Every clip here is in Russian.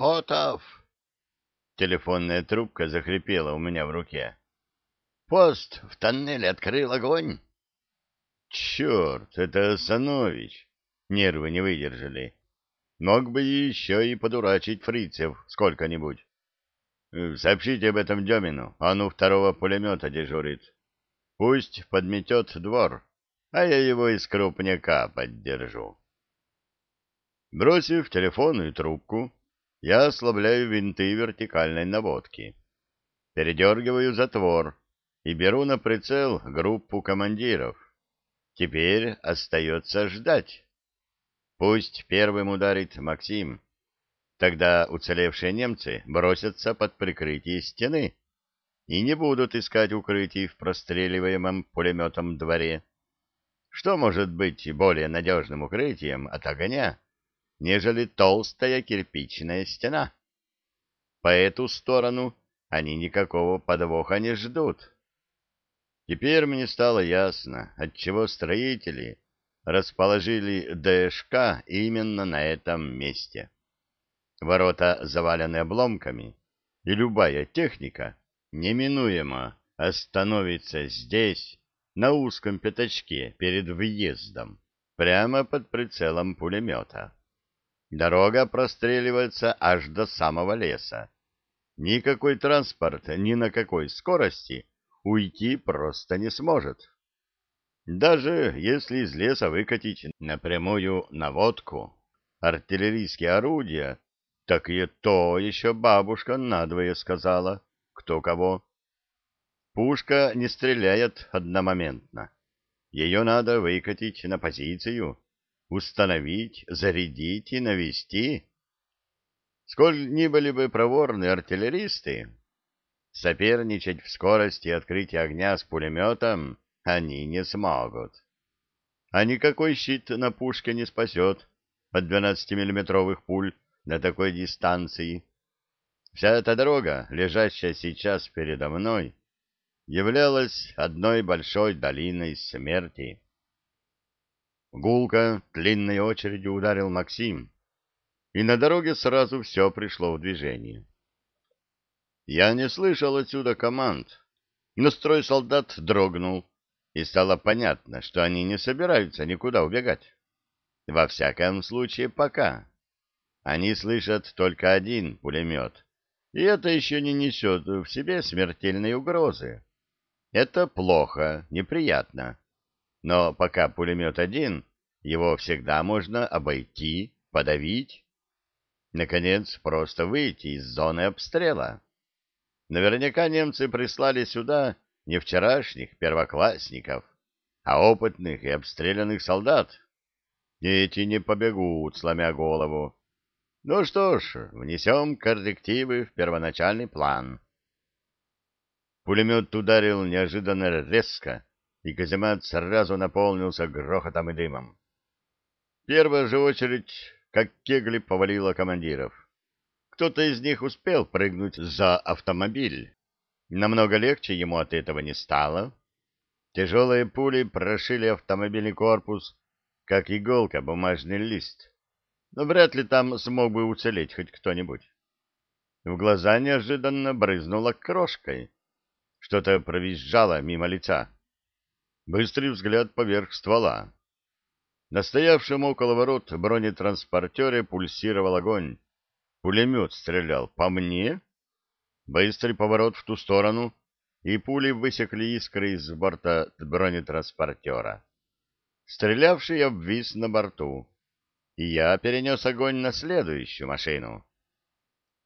Котов!» Телефонная трубка захрипела у меня в руке. «Пост в тоннеле открыл огонь!» «Черт, это Санович!» Нервы не выдержали. Мог бы еще и подурачить фрицев сколько-нибудь. Сообщите об этом Демину, он у второго пулемета дежурит. Пусть подметет двор, а я его из крупняка поддержу. Бросив телефонную трубку, я ослабляю винты вертикальной наводки. Передергиваю затвор и беру на прицел группу командиров. Теперь остается ждать. Пусть первым ударит Максим. Тогда уцелевшие немцы бросятся под прикрытие стены и не будут искать укрытий в простреливаемом пулеметом дворе. Что может быть более надежным укрытием от огня, нежели толстая кирпичная стена? По эту сторону они никакого подвоха не ждут. Теперь мне стало ясно, отчего строители расположили ДШК именно на этом месте. Ворота завалены обломками, и любая техника неминуемо остановится здесь, на узком пятачке перед въездом, прямо под прицелом пулемета. Дорога простреливается аж до самого леса. Никакой транспорт ни на какой скорости уйти просто не сможет. Даже если из леса выкатить напрямую наводку артиллерийские орудия, так и то еще бабушка надвое сказала, кто кого. Пушка не стреляет одномоментно. Ее надо выкатить на позицию, установить, зарядить и навести. Сколь ни были бы проворны артиллеристы, соперничать в скорости открытия огня с пулеметом они не смогут. А никакой щит на пушке не спасет от 12-миллиметровых пуль на такой дистанции. Вся эта дорога, лежащая сейчас передо мной, являлась одной большой долиной смерти. Гулко длинной очередью ударил Максим, и на дороге сразу все пришло в движение. Я не слышал отсюда команд, но строй солдат дрогнул, и стало понятно, что они не собираются никуда убегать. Во всяком случае, пока. Они слышат только один пулемет, и это еще не несет в себе смертельной угрозы. Это плохо, неприятно. Но пока пулемет один, его всегда можно обойти, подавить. Наконец, просто выйти из зоны обстрела. Наверняка немцы прислали сюда не вчерашних первоклассников, а опытных и обстрелянных солдат. Эти не побегут, сломя голову. Ну что ж, внесем коррективы в первоначальный план. Пулемет ударил неожиданно резко, и каземат сразу наполнился грохотом и дымом. Первая же очередь, как кегли, повалила командиров. Кто-то из них успел прыгнуть за автомобиль, Намного легче ему от этого не стало. Тяжелые пули прошили автомобильный корпус, как иголка бумажный лист. Но вряд ли там смог бы уцелеть хоть кто-нибудь. В глаза неожиданно брызнуло крошкой. Что-то провизжало мимо лица. Быстрый взгляд поверх ствола. На стоявшем около ворот бронетранспортере пульсировал огонь. Пулемет стрелял по мне? Быстрый поворот в ту сторону, и пули высекли искры из борта бронетранспортера. Стрелявший обвис на борту, и я перенес огонь на следующую машину.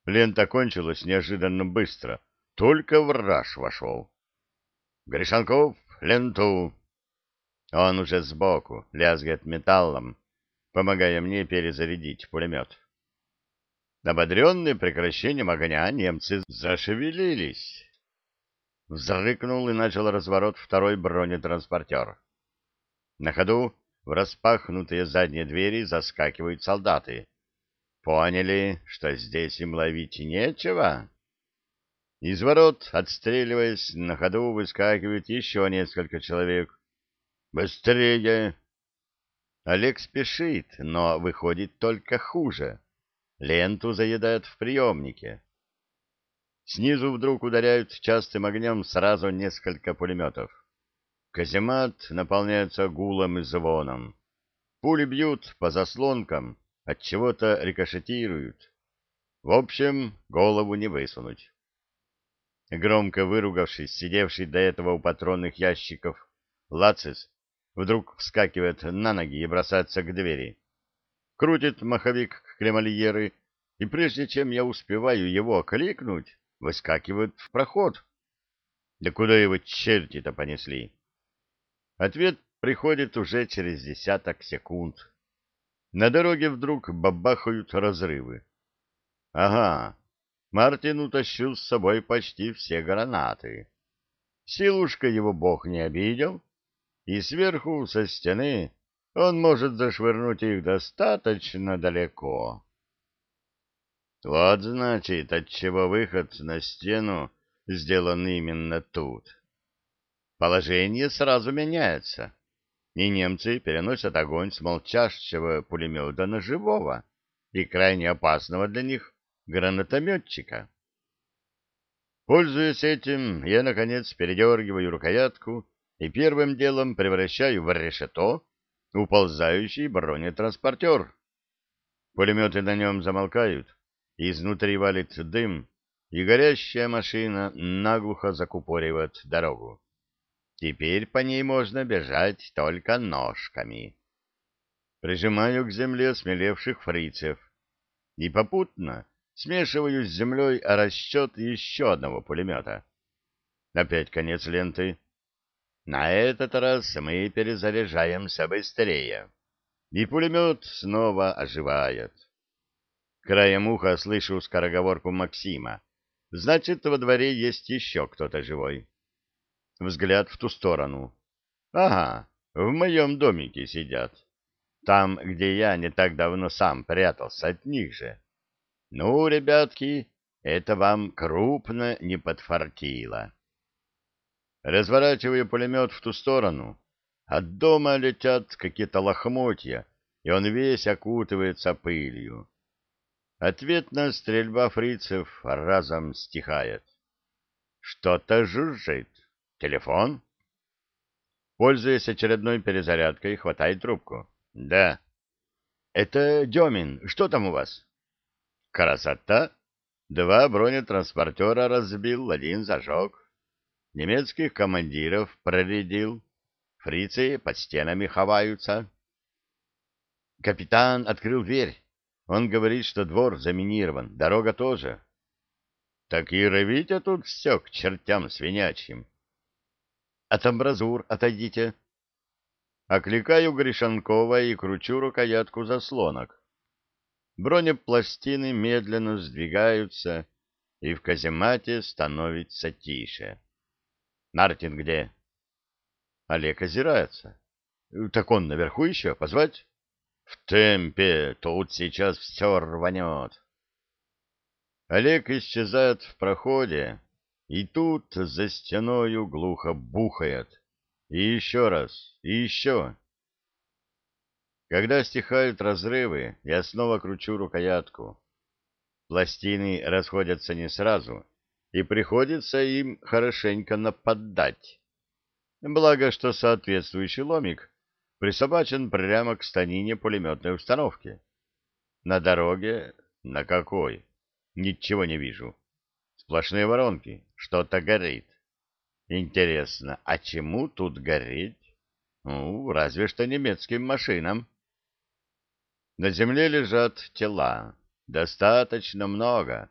Лента кончилась неожиданно быстро, только враж вошел. «Гришанков, ленту!» Он уже сбоку, лязгает металлом, помогая мне перезарядить пулемет. Ободренные прекращением огня немцы зашевелились. Взрыкнул и начал разворот второй бронетранспортер. На ходу в распахнутые задние двери заскакивают солдаты. Поняли, что здесь им ловить нечего? Из ворот, отстреливаясь, на ходу выскакивают еще несколько человек. «Быстрее!» Олег спешит, но выходит только хуже. ленту заедает в приемнике. Снизу вдруг ударяют частым огнем сразу несколько пулеметов. Каземат наполняется гулом и звоном. Пули бьют по заслонкам, от чего-то рикошетируют. В общем, голову не высунуть. Громко выругавшись, сидевший до этого у патронных ящиков, Лацис вдруг вскакивает на ноги и бросается к двери. Крутит маховик кремольеры, и прежде чем я успеваю его окликнуть, выскакивает в проход. Да куда его черти-то понесли? Ответ приходит уже через десяток секунд. На дороге вдруг бабахают разрывы. Ага, Мартин утащил с собой почти все гранаты. Силушка его бог не обидел, и сверху, со стены, он может зашвырнуть их достаточно далеко. Вот, значит, отчего выход на стену сделан именно тут. Положение сразу меняется, и немцы переносят огонь с молчащего пулемета на живого и крайне опасного для них гранатометчика. Пользуясь этим, я, наконец, передергиваю рукоятку и первым делом превращаю в решето уползающий бронетранспортер. Пулеметы на нем замолкают, изнутри валит дым, и горящая машина наглухо закупоривает дорогу. Теперь по ней можно бежать только ножками. Прижимаю к земле смелевших фрицев и попутно смешиваю с землей расчет еще одного пулемета. Опять конец ленты. На этот раз мы перезаряжаемся быстрее, и пулемет снова оживает. Краем уха слышу скороговорку Максима. Значит, во дворе есть еще кто-то живой. Взгляд в ту сторону. Ага, в моем домике сидят. Там, где я не так давно сам прятался от них же. Ну, ребятки, это вам крупно не подфартило. Разворачиваю пулемет в ту сторону. От дома летят какие-то лохмотья, и он весь окутывается пылью. Ответная стрельба фрицев разом стихает. Что-то жужжит. Телефон? Пользуясь очередной перезарядкой, хватай трубку. Да. Это Демин. Что там у вас? Красота. Два бронетранспортера разбил, один зажег немецких командиров проредил, фрицы под стенами ховаются. Капитан открыл дверь. Он говорит, что двор заминирован, дорога тоже. Так и рвите тут все к чертям свинячьим. От амбразур отойдите. Окликаю Гришанкова и кручу рукоятку заслонок. Бронепластины медленно сдвигаются, и в каземате становится тише. Мартин где? Олег озирается. Так он наверху еще? Позвать? В темпе, тут сейчас все рванет. Олег исчезает в проходе, и тут за стеною глухо бухает. И еще раз, и еще. Когда стихают разрывы, я снова кручу рукоятку. Пластины расходятся не сразу, и приходится им хорошенько нападать. Благо, что соответствующий ломик присобачен прямо к станине пулеметной установки. На дороге? На какой? Ничего не вижу. Сплошные воронки, что-то горит. Интересно, а чему тут гореть? Ну, разве что немецким машинам. На земле лежат тела. Достаточно много.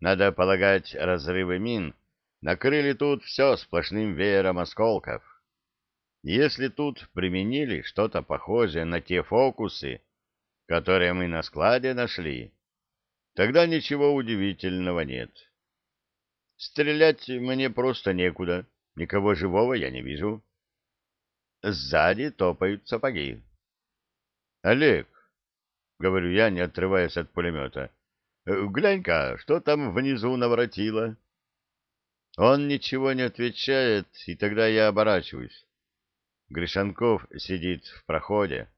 Надо полагать, разрывы мин накрыли тут все сплошным веером осколков. Если тут применили что-то похожее на те фокусы, которые мы на складе нашли, тогда ничего удивительного нет. Стрелять мне просто некуда, никого живого я не вижу. Сзади топают сапоги. — Олег, — говорю я, не отрываясь от пулемета, Э, глянь-ка, что там внизу наворотило? Он ничего не отвечает, и тогда я оборачиваюсь. Гришанков сидит в проходе,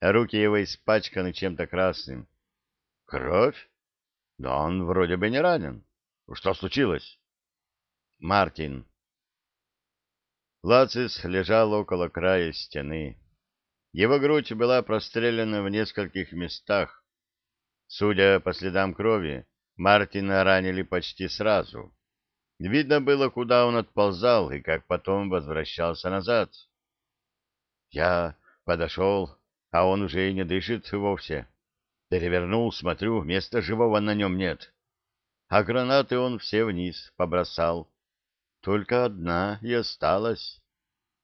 а руки его испачканы чем-то красным. Кровь? Да он вроде бы не ранен. Что случилось? Мартин. Лацис лежал около края стены. Его грудь была прострелена в нескольких местах. Судя по следам крови, Мартина ранили почти сразу. Видно было, куда он отползал и как потом возвращался назад. Я подошел, а он уже и не дышит вовсе. Перевернул, смотрю, места живого на нем нет. А гранаты он все вниз побросал. Только одна и осталась.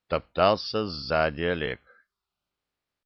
Топтался сзади Олег.